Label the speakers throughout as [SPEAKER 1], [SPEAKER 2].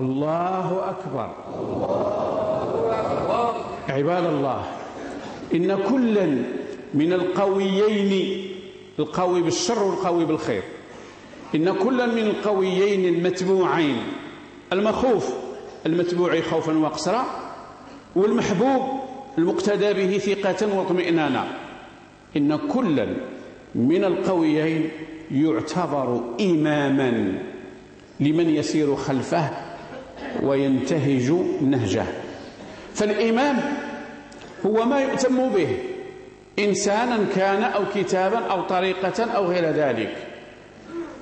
[SPEAKER 1] الله أكبر. عباد الله إن كلا من القويين القوي بالشر والقوي بالخير إن كلا من القويين المتبوعين المخوف المتبوع خوفا وقسرا والمحبوب المقتدى به ثقة واطمئنانا إن كلا من القويين يعتبر إماما لمن يسير خلفه وينتهج نهجه. فالإمام هو ما يؤتم به إنسانا كان أو كتابا أو طريقة أو غير ذلك.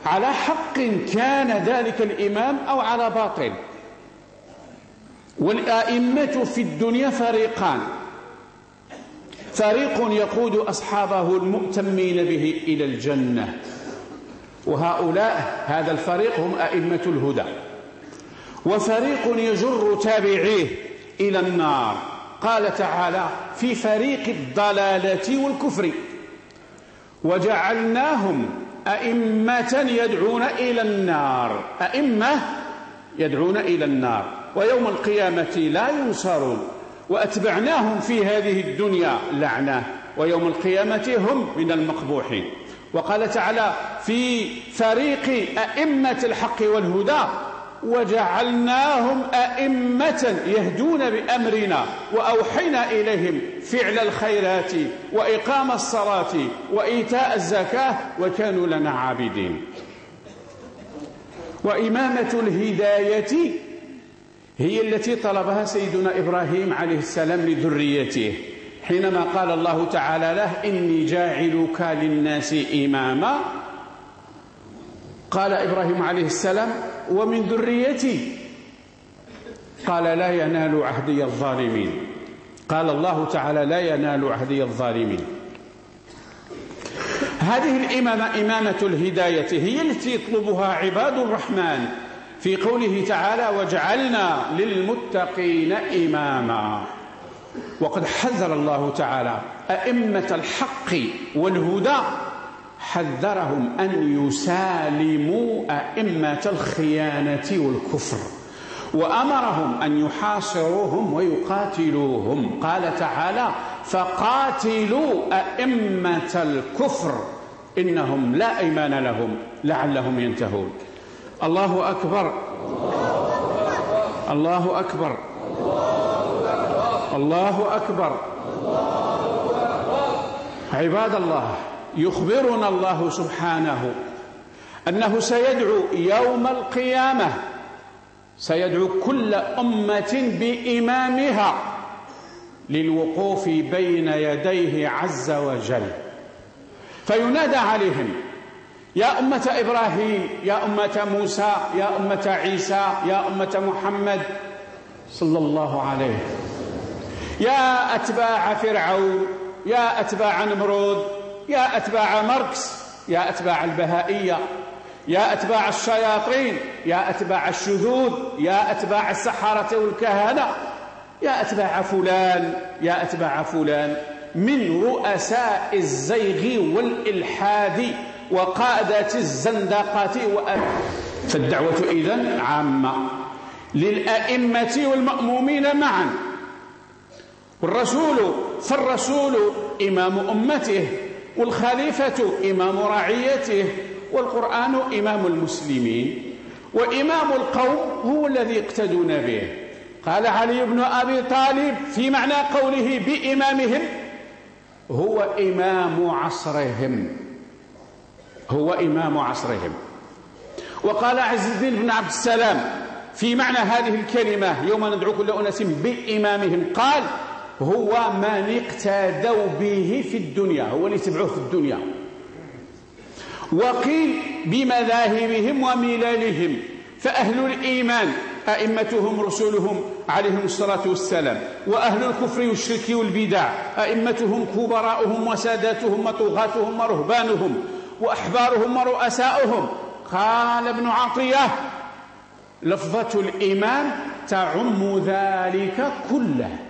[SPEAKER 1] على حق كان ذلك الإمام أو على باطل. والآئمة في الدنيا فريقان. فريق يقود أصحابه المؤتمين به إلى الجنة. وهؤلاء هذا الفريق هم أئمة الهدى. وفريق يجر تابعيه إلى النار. قال تعالى في فريق الضلالة والكفر وجعلناهم أئمة يدعون إلى النار. أئمة يدعون إلى النار. ويوم القيامة لا ينصرون. وأتبعناهم في هذه الدنيا لعنة. ويوم القيامة هم من المقبوحين. وقال تعالى في فريق أئمة الحق والهدى وجعلناهم أئمة يهدون بأمرنا وأوحينا إليهم فعل الخيرات وإقام الصلاة وإيتاء الزكاة وكانوا لنا عابدين. وإمامة الهداية هي التي طلبها سيدنا إبراهيم عليه السلام لذريته حينما قال الله تعالى له إني جاعلك للناس إماما. قال إبراهيم عليه السلام ومن ذريتي؟ قال لا ينال عهدي الظالمين. قال الله تعالى لا ينال عهدي الظالمين. هذه الإمامة إمامة الهداية هي التي يطلبها عباد الرحمن في قوله تعالى واجعلنا للمتقين إماما. وقد حذر الله تعالى أئمة الحق والهدى حذرهم أن يسالموا أئمة الخيانة والكفر وأمرهم أن يحاصروهم ويقاتلوهم. قال تعالى فقاتلوا أئمة الكفر إنهم لا إيمان لهم لعلهم ينتهون. الله أكبر. الله أكبر. الله أكبر. عباد الله يخبرنا الله سبحانه أنه سيدعو يوم القيامة سيدعو كل أمة بإمامها للوقوف بين يديه عز وجل. فينادى عليهم يا أمة إبراهيم يا أمة موسى يا أمة عيسى يا أمة محمد صلى الله عليه. يا أتباع فرعون يا أتباع نمرود يا أتباع ماركس يا أتباع البهائية يا أتباع الشياطين يا أتباع الشذوذ يا أتباع السحرة والكهنة يا أتباع فلان يا أتباع فلان. من رؤساء الزيغ والإلحاد وقادة الزندقة فالدعوة إذن عامة للأئمة والمأمومين معا. والرسول فالرسول إمام أمته. والخليفة إمام رعيته والقرآن إمام المسلمين وإمام القوم هو الذي يقتدون به. قال علي بن أبي طالب في معنى قوله بإمامهم هو إمام عصرهم. هو إمام عصرهم. وقال عز الدين بن عبد السلام في معنى هذه الكلمة يوم ندعو كل أناس بإمامهم قال هو من اقتدوا به في الدنيا هو اللي تبعوه في الدنيا. وقيل بمذاهبهم وملالهم فأهل الإيمان أئمتهم رسلهم عليهم الصلاة والسلام وأهل الكفر والشرك والبدع أئمتهم كبراؤهم وساداتهم وطغاتهم ورهبانهم وأحبارهم ورؤساؤهم. قال ابن عطية لفظة الإيمان تعم ذلك كله.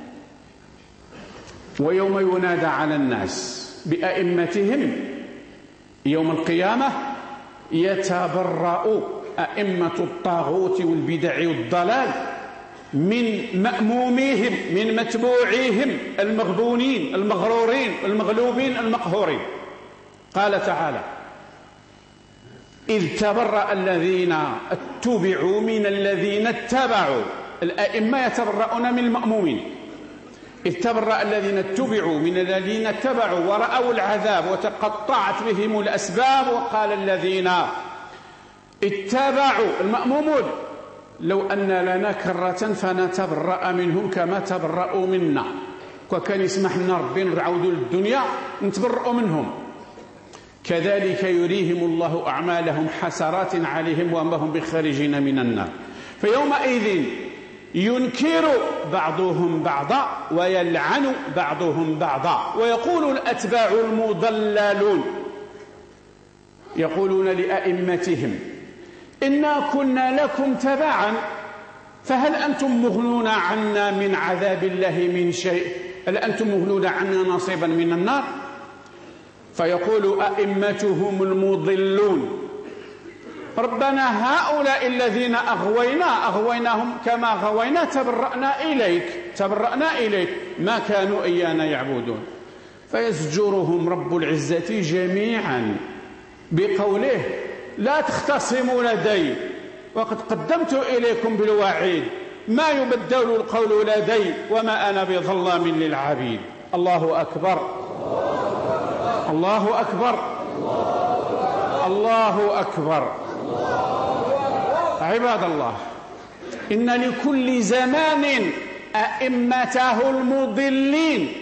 [SPEAKER 1] ويوم ينادى على الناس بأئمتهم يوم القيامة يتبرأ أئمة الطاغوت والبدع والضلال من مأموميهم من متبوعيهم المغبونين المغرورين المغلوبين المقهورين. قال تعالى إذ تبرأ الذين اتبعوا من الذين اتبعوا. الأئمة يتبرؤون من المأمومين. إذ تبرأ الذين اتبعوا من الذين اتبعوا ورأوا العذاب وتقطعت بهم الأسباب وقال الذين اتبعوا المأمومون لو أن لنا كرة فنتبرأ منهم كما تبرأوا منا. وكان يسمح لنا ربي نعودوا للدنيا نتبرأوا منهم. كذلك يريهم الله أعمالهم حسرات عليهم وما هم بخارجين من النار. فيومئذ ينكر بعضهم بعضا ويلعن بعضهم بعضا ويقول الأتباع المضللون. يقولون لأئمتهم إنا كنا لكم تبعا فهل أنتم مغنون عنا من عذاب الله من شيء؟ هل أنتم مغنون عنا نصيبا من النار؟ فيقول أئمتهم المضلون ربنا هؤلاء الذين أغوينا أغويناهم كما غوينا تبرأنا إليك تبرأنا إليك. ما كانوا إيانا يعبدون. فيزجرهم رب العزة جميعا بقوله لا تختصموا لدي. وقد قدمت إليكم بالوعيد. ما يبدل القول لدي وما أنا بظلام للعبيد. الله أكبر. الله أكبر. الله أكبر. عباد الله إن لكل زمان أئمته المضلين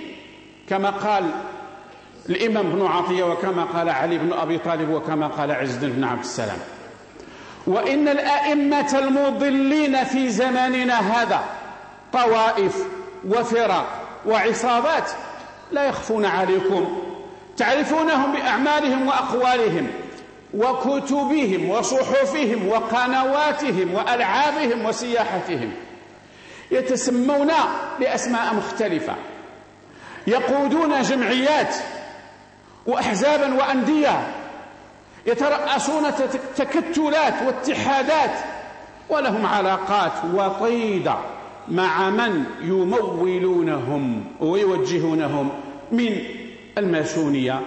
[SPEAKER 1] كما قال الإمام بن عطية وكما قال علي بن أبي طالب وكما قال عز بن عبد السلام. وإن الأئمة المضلين في زماننا هذا طوائف وفرق وعصابات لا يخفون عليكم تعرفونهم بأعمالهم وأقوالهم. وكتبهم وصحفهم وقنواتهم وألعابهم وسياحتهم. يتسمون بأسماء مختلفة. يقودون جمعيات وأحزابا وأندية. يترأسون تكتلات واتحادات. ولهم علاقات وطيدة مع من يمولونهم ويوجهونهم من الماسونية.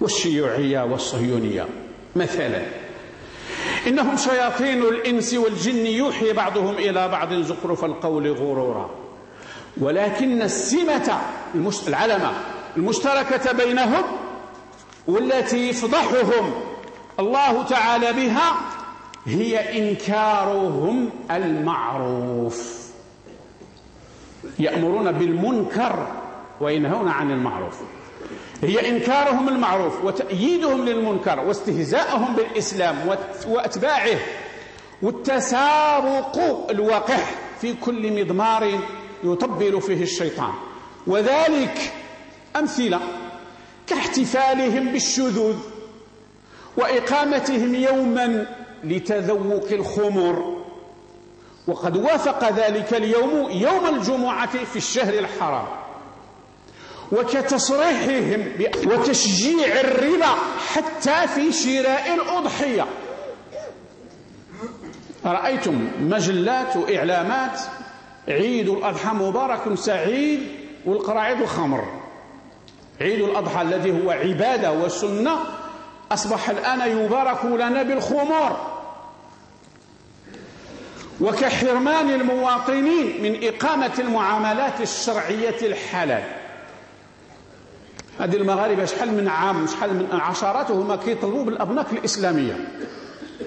[SPEAKER 1] والشيوعية والصهيونية. مثلا إنهم شياطين الإنس والجن يوحي بعضهم إلى بعض زخرف القول غرورا. ولكن السمة العلمة المشتركة بينهم والتي يفضحهم الله تعالى بها هي إنكارهم المعروف. يأمرون بالمنكر وينهون عن المعروف. هي إنكارهم المعروف وتأييدهم للمنكر واستهزاءهم بالإسلام وأتباعه والتسابق الوقح في كل مضمار يطبل فيه الشيطان. وذلك أمثلة كاحتفالهم بالشذوذ وإقامتهم يوما لتذوق الخمر وقد وافق ذلك اليوم يوم الجمعة في الشهر الحرام. وكتصريحهم وتشجيع الربا حتى في شراء الأضحية. رأيتم مجلات وإعلامات عيد الأضحى مبارك سعيد والقراعيد الخمر عيد الأضحى الذي هو عبادة وسنة أصبح الآن يبارك لنا بالخمور. وكحرمان المواطنين من إقامة المعاملات الشرعية الحلال. هذه المغاربة شحال من عام شحال من عشرات وهما كيطلبوا بالأبناك الإسلامية.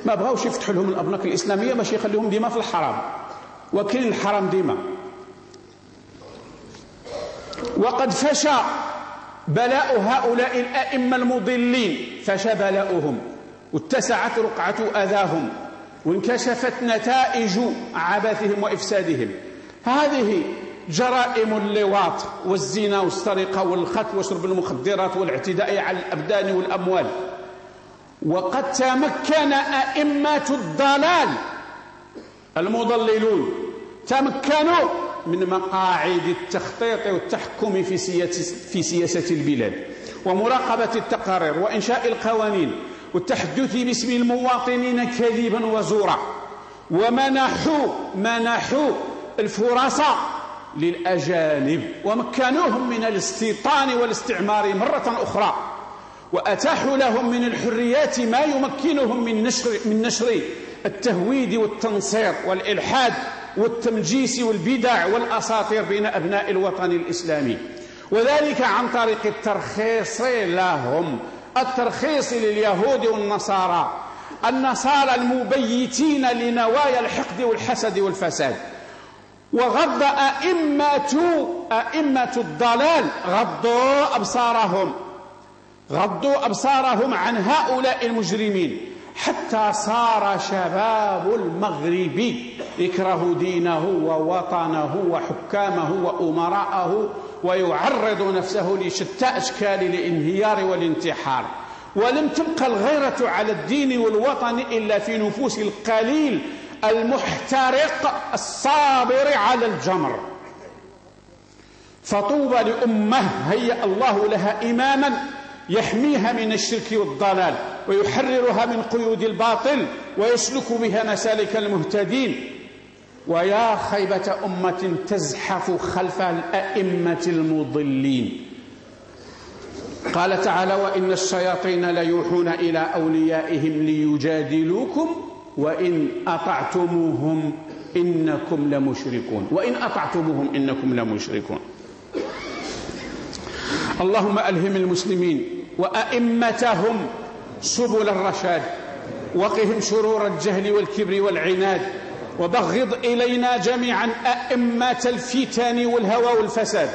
[SPEAKER 1] ما بغاوش يفتحوا لهم الأبناك الإسلامية باش يخليهم ديما في الحرام. وكاين الحرام ديما. وقد فشى بلاء هؤلاء الأئمة المضلين. فشى بلاؤهم. واتسعت رقعة أذاهم. وانكشفت نتائج عبثهم وإفسادهم. هذه جرائم اللواط والزنا والسرقة والخط وشرب المخدرات والاعتداء على الأبدان والأموال. وقد تمكن أئمة الضلال المضللون تمكنوا من مقاعد التخطيط والتحكم في سياسة, في سياسة البلاد ومراقبة التقارير وإنشاء القوانين والتحدث باسم المواطنين كذبا وزورا. ومنحوا منحوا الفرص للأجانب ومكنوهم من الاستيطان والاستعمار مرة أخرى. وأتاحوا لهم من الحريات ما يمكنهم من نشر, من نشر التهويد والتنصير والإلحاد والتمجيس والبدع والأساطير بين أبناء الوطن الإسلامي. وذلك عن طريق الترخيص لهم. الترخيص لليهود والنصارى. النصارى المبيتين لنوايا الحقد والحسد والفساد. وغض أئمة أئمة الضلال غضوا أبصارهم غضوا أبصارهم عن هؤلاء المجرمين. حتى صار شباب المغرب يكره دينه ووطنه وحكامه وأمراءه ويعرض نفسه لشتى أشكال الانهيار والانتحار. ولم تبقى الغيرة على الدين والوطن إلا في نفوس القليل المحترق الصابر على الجمر. فطوبى لأمة هيأ الله لها إماما يحميها من الشرك والضلال ويحررها من قيود الباطل ويسلك بها مسالك المهتدين. ويا خيبة أمة تزحف خلف الأئمة المضلين. قال تعالى وإن الشياطين ليوحون إلى أوليائهم ليجادلوكم وإن أطعتموهم إنكم لمشركون. وإن أطعتموهم إنكم لمشركون. اللهم ألهم المسلمين وأئمتهم سبل الرشاد وقهم شرور الجهل والكبر والعناد وبغض إلينا جميعا أئمة الفتن والهوى والفساد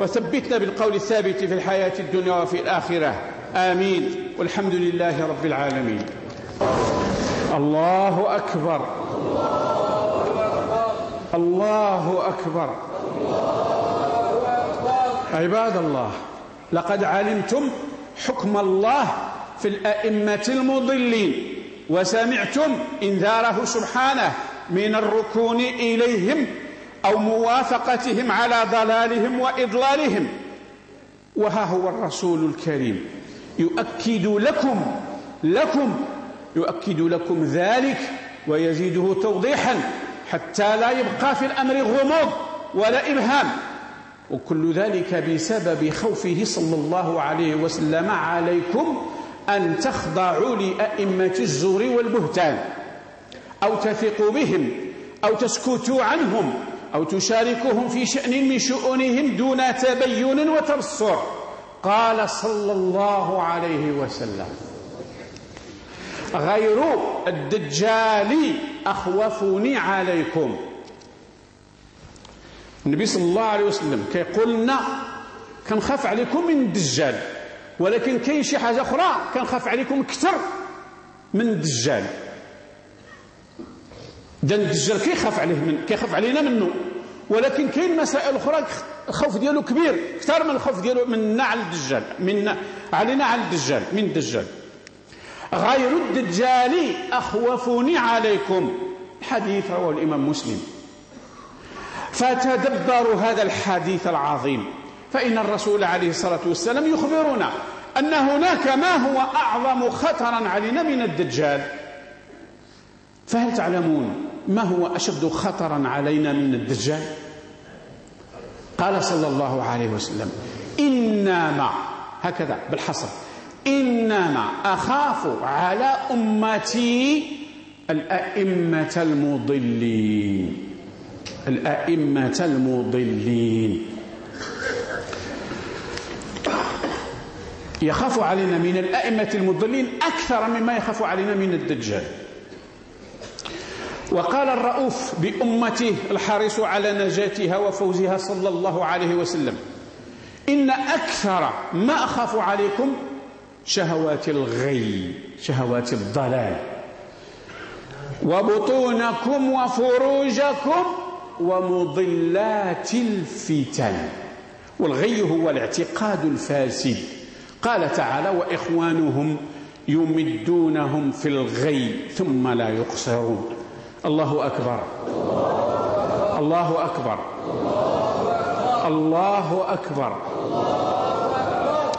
[SPEAKER 1] وثبتنا بالقول الثابت في الحياة الدنيا وفي الآخرة. آمين. والحمد لله رب العالمين. الله أكبر. الله أكبر. عباد الله لقد علمتم حكم الله في الأئمة المضلين وسمعتم إنذاره سبحانه من الركون إليهم أو موافقتهم على ضلالهم وإضلالهم. وها هو الرسول الكريم. يؤكد لكم لكم يؤكد لكم ذلك ويزيده توضيحا حتى لا يبقى في الأمر غموض ولا إبهام. وكل ذلك بسبب خوفه صلى الله عليه وسلم عليكم أن تخضعوا لأئمة الزور والبهتان أو تثقوا بهم أو تسكتوا عنهم أو تشاركهم في شأن من شؤونهم دون تبين وتبصر. قال صلى الله عليه وسلم. غير الدجال أخوفني عليكم. النبي صلى الله عليه وسلم كيقول لنا كنخاف عليكم من الدجال ولكن كاين شي حاجة أخرى كنخاف عليكم أكثر من الدجال. دان الدجال كيخاف عليه من كيخاف علينا منه ولكن كاين مسائل أخرى الخوف ديالو كبير أكثر من الخوف ديالو منا على الدجال منا علينا على الدجال من الدجال. غير الدجال أخوفني عليكم. حديث رواه الإمام مسلم. فتدبروا هذا الحديث العظيم. فإن الرسول عليه الصلاة والسلام يخبرنا أن هناك ما هو أعظم خطرا علينا من الدجال. فهل تعلمون ما هو أشد خطرا علينا من الدجال؟ قال صلى الله عليه وسلم إنما هكذا بالحصر. إنما أخاف على أمتي الأئمة المضلين. الأئمة المضلين. يخاف علينا من الأئمة المضلين أكثر مما يخاف علينا من الدجال. وقال الرؤوف بأمته الحريص على نجاتها وفوزها صلى الله عليه وسلم إن أكثر ما أخاف عليكم شهوات الغي شهوات الضلال. وبطونكم وفروجكم ومضلات الفتن. والغي هو الاعتقاد الفاسد. قال تعالى وإخوانهم يمدونهم في الغي ثم لا يقصرون. الله أكبر. الله أكبر. الله أكبر.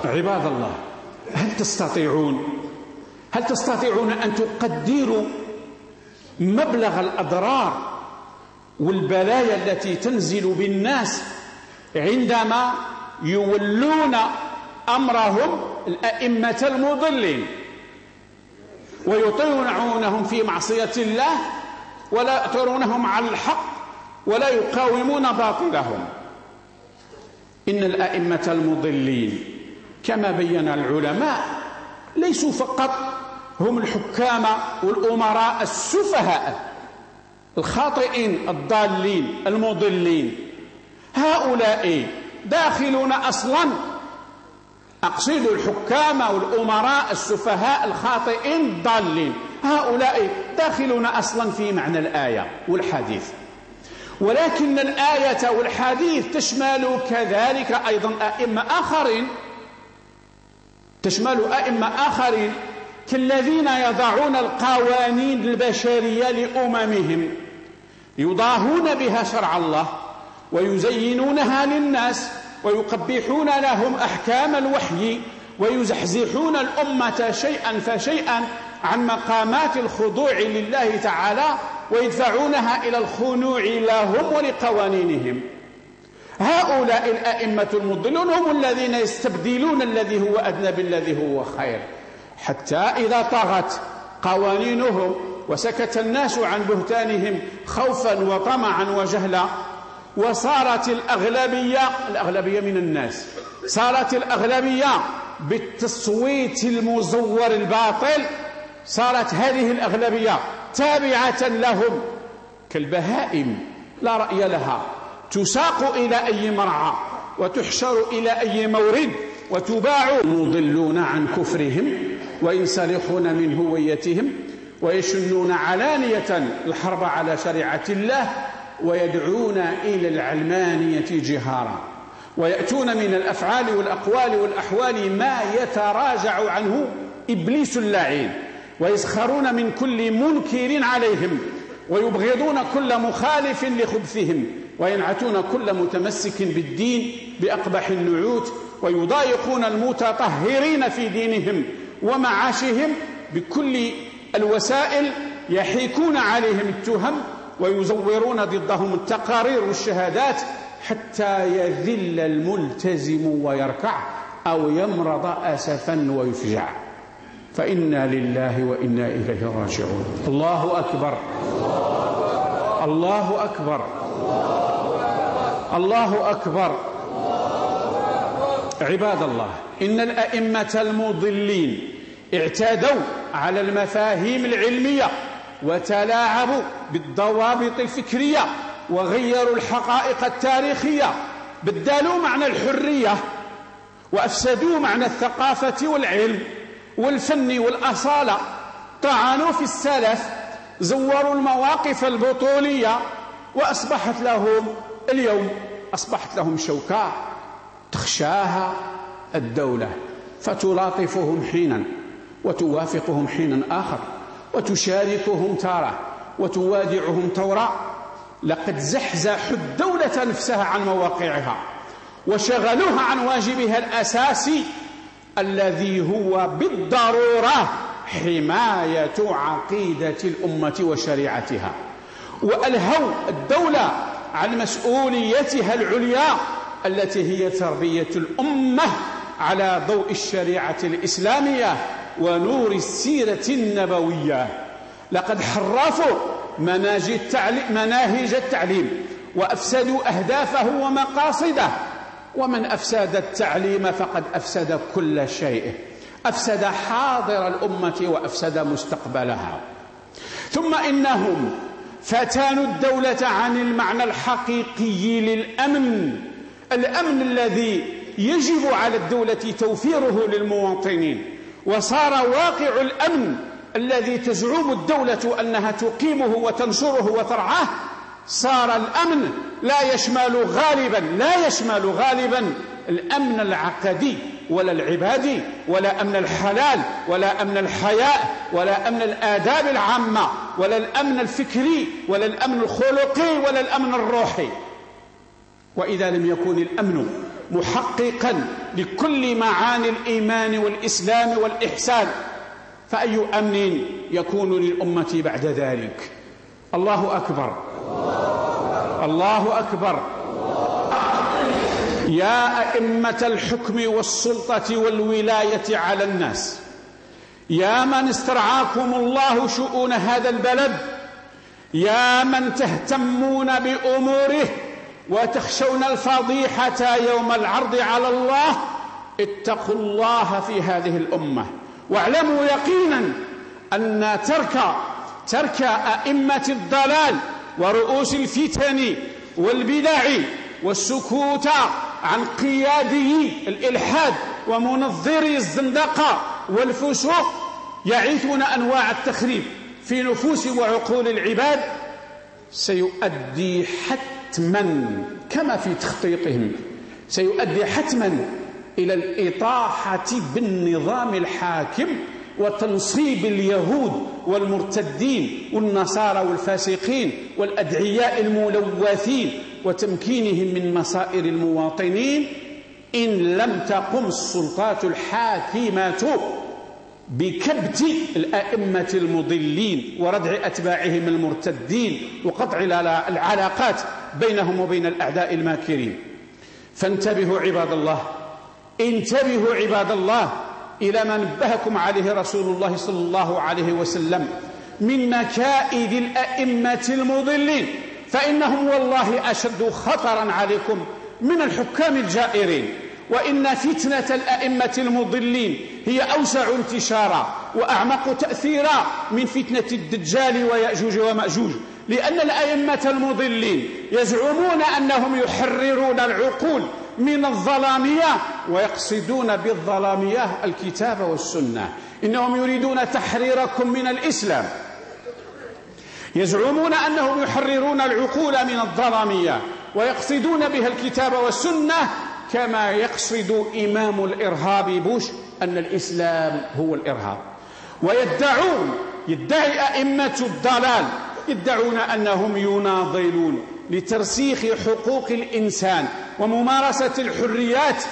[SPEAKER 1] عباد الله هل تستطيعون؟ هل تستطيعون أن تقدروا مبلغ الأضرار والبلايا التي تنزل بالناس عندما يولون أمرهم الأئمة المضلين ويطيعونهم في معصية الله ولا يأثرونهم على الحق ولا يقاومون باطلهم. إن الأئمة المضلين كما بين العلماء ليسوا فقط هم الحكام والأمراء السفهاء الخاطئين الضالين المضلين. هؤلاء داخلون أصلا. أقصد الحكام والأمراء السفهاء الخاطئين الضالين. هؤلاء داخلون أصلا في معنى الآية والحديث. ولكن الآية والحديث تشمل كذلك أيضا أئمة آخرين تشمل أئمة آخرين كالذين يضعون القوانين البشرية لأممهم يضاهون بها شرع الله ويزينونها للناس ويقبحون لهم أحكام الوحي ويزحزحون الأمة شيئا فشيئا عن مقامات الخضوع لله تعالى ويدفعونها إلى الخنوع لهم ولقوانينهم. هؤلاء الأئمة المضلون هم الذين يستبدلون الذي هو أدنى بالذي هو خير. حتى إذا طغت قوانينهم وسكت الناس عن بهتانهم خوفا وطمعا وجهلا وصارت الأغلبية الأغلبية من الناس صارت الأغلبية بالتصويت المزور الباطل صارت هذه الأغلبية تابعة لهم كالبهائم لا رأي لها. تساق إلى أي مرعى وتحشر إلى أي مورد وتباع. مضلون عن كفرهم وينسلخون من هويتهم ويشنون علانية الحرب على شريعة الله ويدعون إلى العلمانية جهارا. ويأتون من الأفعال والأقوال والأحوال ما يتراجع عنه إبليس اللعين ويسخرون من كل منكر عليهم ويبغضون كل مخالف لخبثهم. وينعتون كل متمسك بالدين بأقبح النعوت ويضايقون المتطهرين في دينهم ومعاشهم بكل الوسائل يحيكون عليهم التهم ويزورون ضدهم التقارير والشهادات حتى يذل الملتزم ويركع أو يمرض أسفا ويفجع. فإنا لله وإنا إليه راجعون. الله أكبر. الله أكبر. الله أكبر عباد الله إن الأئمة المضلين اعتادوا على المفاهيم العلمية وتلاعبوا بالضوابط الفكرية وغيروا الحقائق التاريخية بدلوا معنى الحرية وأفسدوا معنى الثقافة والعلم والفن والأصالة. طعنوا في السلف زوروا المواقف البطولية وأصبحت لهم اليوم أصبحت لهم شوكة تخشاها الدولة فتلاطفهم حينا وتوافقهم حينا آخر وتشاركهم تارة وتوادعهم تورا. لقد زحزحوا الدولة نفسها عن مواقعها وشغلوها عن واجبها الأساسي الذي هو بالضرورة حماية عقيدة الأمة وشريعتها. وألهوا الدولة عن مسؤوليتها العليا التي هي تربية الأمة على ضوء الشريعة الإسلامية ونور السيرة النبوية. لقد حرفوا مناهج التعليم, مناهج التعليم وأفسدوا أهدافه ومقاصده. ومن أفسد التعليم فقد أفسد كل شيء. أفسد حاضر الأمة وأفسد مستقبلها. ثم إنهم فتانوا الدولة عن المعنى الحقيقي للأمن. الأمن الذي يجب على الدولة توفيره للمواطنين. وصار واقع الأمن الذي تزعم الدولة أنها تقيمه وتنشره وترعاه. صار الأمن لا يشمل غالبا لا يشمل غالبا الأمن العقدي. ولا العبادي ولا أمن الحلال ولا أمن الحياء ولا أمن الآداب العامة ولا الأمن الفكري ولا الأمن الخلقي ولا الأمن الروحي. وإذا لم يكن الأمن محققا لكل معاني الإيمان والإسلام والإحسان فأي أمن يكون للأمة بعد ذلك؟ الله أكبر. الله أكبر. يا أئمة الحكم والسلطة والولاية على الناس يا من استرعاكم الله شؤون هذا البلد يا من تهتمون بأموره وتخشون الفضيحة يوم العرض على الله اتقوا الله في هذه الأمة. واعلموا يقينا أن ترك ترك أئمة الضلال ورؤوس الفتن والبدع والسكوت عن قيادي الإلحاد ومنظري الزندقة والفسوق يعيثون أنواع التخريب في نفوس وعقول العباد سيؤدي حتما كما في تخطيطهم سيؤدي حتما إلى الإطاحة بالنظام الحاكم وتنصيب اليهود والمرتدين والنصارى والفاسقين والأدعياء الملوثين وتمكينهم من مصائر المواطنين إن لم تقم السلطات الحاكمة بكبت الأئمة المضلين وردع أتباعهم المرتدين وقطع العلاقات بينهم وبين الأعداء الماكرين. فانتبهوا عباد الله انتبهوا عباد الله إلى ما نبهكم عليه رسول الله صلى الله عليه وسلم من مكائد الأئمة المضلين. فإنهم والله أشد خطرا عليكم من الحكام الجائرين. وإن فتنة الأئمة المضلين هي أوسع انتشارا وأعمق تأثيرا من فتنة الدجال ويأجوج ومأجوج. لأن الأئمة المضلين يزعمون أنهم يحررون العقول من الظلامية ويقصدون بالظلامية الكتاب والسنة. إنهم يريدون تحريركم من الإسلام. يزعمون أنهم يحررون العقول من الظلامية ويقصدون بها الكتاب والسنة كما يقصد إمام الإرهاب بوش أن الإسلام هو الإرهاب. ويدعون يدعي أئمة الضلال يدعون أنهم يناضلون لترسيخ حقوق الإنسان وممارسة الحريات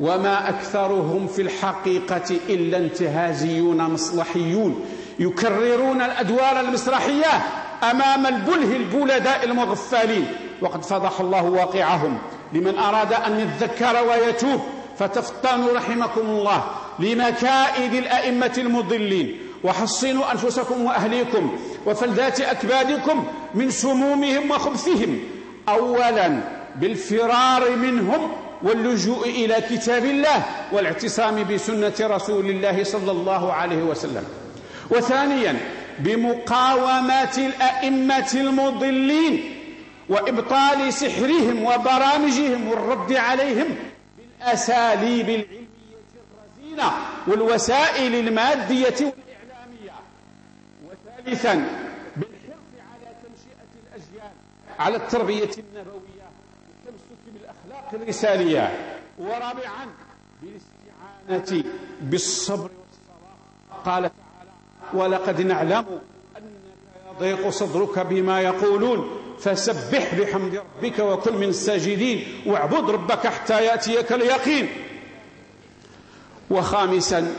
[SPEAKER 1] وما أكثرهم في الحقيقة إلا انتهازيون مصلحيون. يكررون الأدوار المسرحية أمام البله البلداء المغفالين. وقد فضح الله واقعهم. لمن أراد أن يتذكر ويتوب فتفطنوا رحمكم الله لمكائد الأئمة المضلين. وحصنوا أنفسكم وأهليكم وفلذات أكبادكم من سمومهم وخبثهم. أولا بالفرار منهم واللجوء إلى كتاب الله والاعتصام بسنة رسول الله صلى الله عليه وسلم. وثانيا بمقاومة الأئمة المضلين وإبطال سحرهم وبرامجهم والرد عليهم بالأساليب العلمية الرزينة والوسائل المادية والإعلامية. وثالثا بالحرص على تنشئة الأجيال على التربية النبوية والتمسك بالأخلاق الرسالية. ورابعا بالاستعانة بالصبر والصلاة قال ولقد نعلم أنك يضيق صدرك بما يقولون. فسبح بحمد ربك وكن من الساجدين واعبد ربك حتى يأتيك اليقين. وخامسا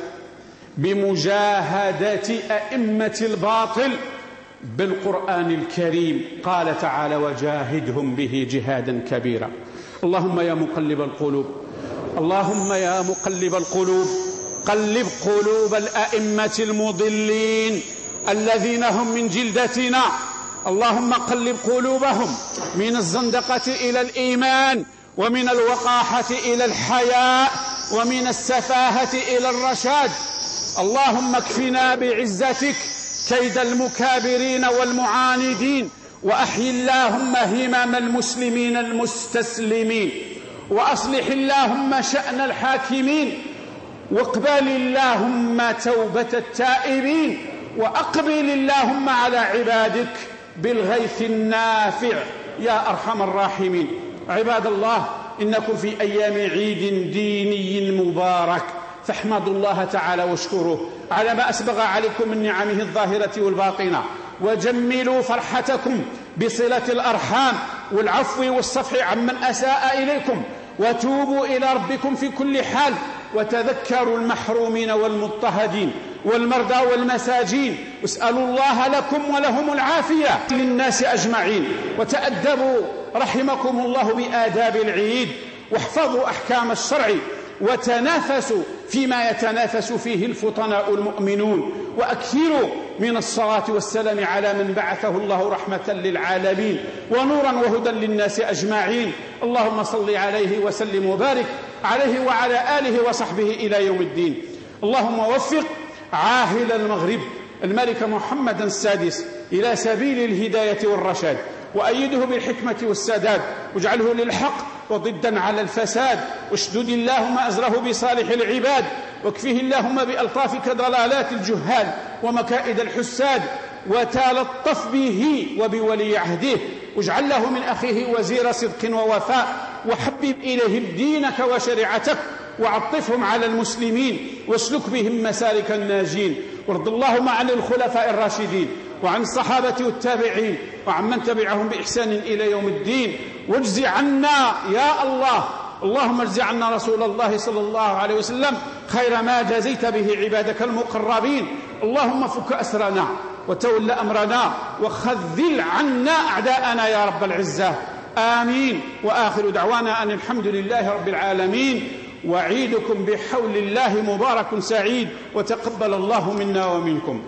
[SPEAKER 1] بمجاهدة أئمة الباطل بالقرآن الكريم. قال تعالى وجاهدهم به جهادا كبيرا. اللهم يا مقلب القلوب اللهم يا مقلب القلوب قلب قلوب الأئمة المضلين الذين هم من جلدتنا. اللهم قلب قلوبهم من الزندقة إلى الإيمان ومن الوقاحة إلى الحياء ومن السفاهة إلى الرشاد. اللهم اكفنا بعزتك كيد المكابرين والمعاندين وأحي اللهم همم المسلمين المستسلمين. وأصلح اللهم شأن الحاكمين واقبل اللهم توبة التائبين وأقبل اللهم على عبادك بالغيث النافع. يا أرحم الراحمين. عباد الله إنكم في أيام عيد ديني مبارك. فاحمدوا الله تعالى واشكروه. على ما أسبغ عليكم من نعمه الظاهرة والباطنة. وجملوا فرحتكم بصلة الأرحام والعفو والصفح عمن أساء إليكم. وتوبوا إلى ربكم في كل حال. وتذكروا المحرومين والمضطهدين والمرضى والمساجين. اسألوا الله لكم ولهم العافية للناس أجمعين. وتأدبوا رحمكم الله بآداب العيد. واحفظوا أحكام الشرع. وتنافسوا فيما يتنافس فيه الفطناء المؤمنون. وأكثروا من الصلاة والسلام على من بعثه الله رحمة للعالمين. ونورا وهدى للناس أجمعين. اللهم صل عليه وسلم وبارك عليه وعلى آله وصحبه إلى يوم الدين. اللهم وفق عاهل المغرب الملك محمد السادس إلى سبيل الهداية والرشاد وأيده بالحكمة والسداد واجعله للحق وضدا على الفساد واشدد اللهم أزره بصالح العباد واكفه اللهم بألطافك ضلالات الجهال ومكائد الحساد وتلطف به وبولي عهده واجعل له من أخيه وزير صدق ووفاء وحبب إليهم دينك وشريعتك وعطفهم على المسلمين واسلك بهم مسالك الناجين. وارض اللهم عن الخلفاء الراشدين وعن الصحابة والتابعين وعن من تبعهم بإحسان إلى يوم الدين. واجز عنا يا الله. اللهم اجز عنا رسول الله صلى الله عليه وسلم خير ما جزيت به عبادك المقربين. اللهم فك أسرنا وتول أمرنا وخذل عنا أعداءنا يا رب العزة. آمين. وآخر دعوانا أن الحمد لله رب العالمين وعيدكم بحول الله مبارك سعيد وتقبل الله منا ومنكم.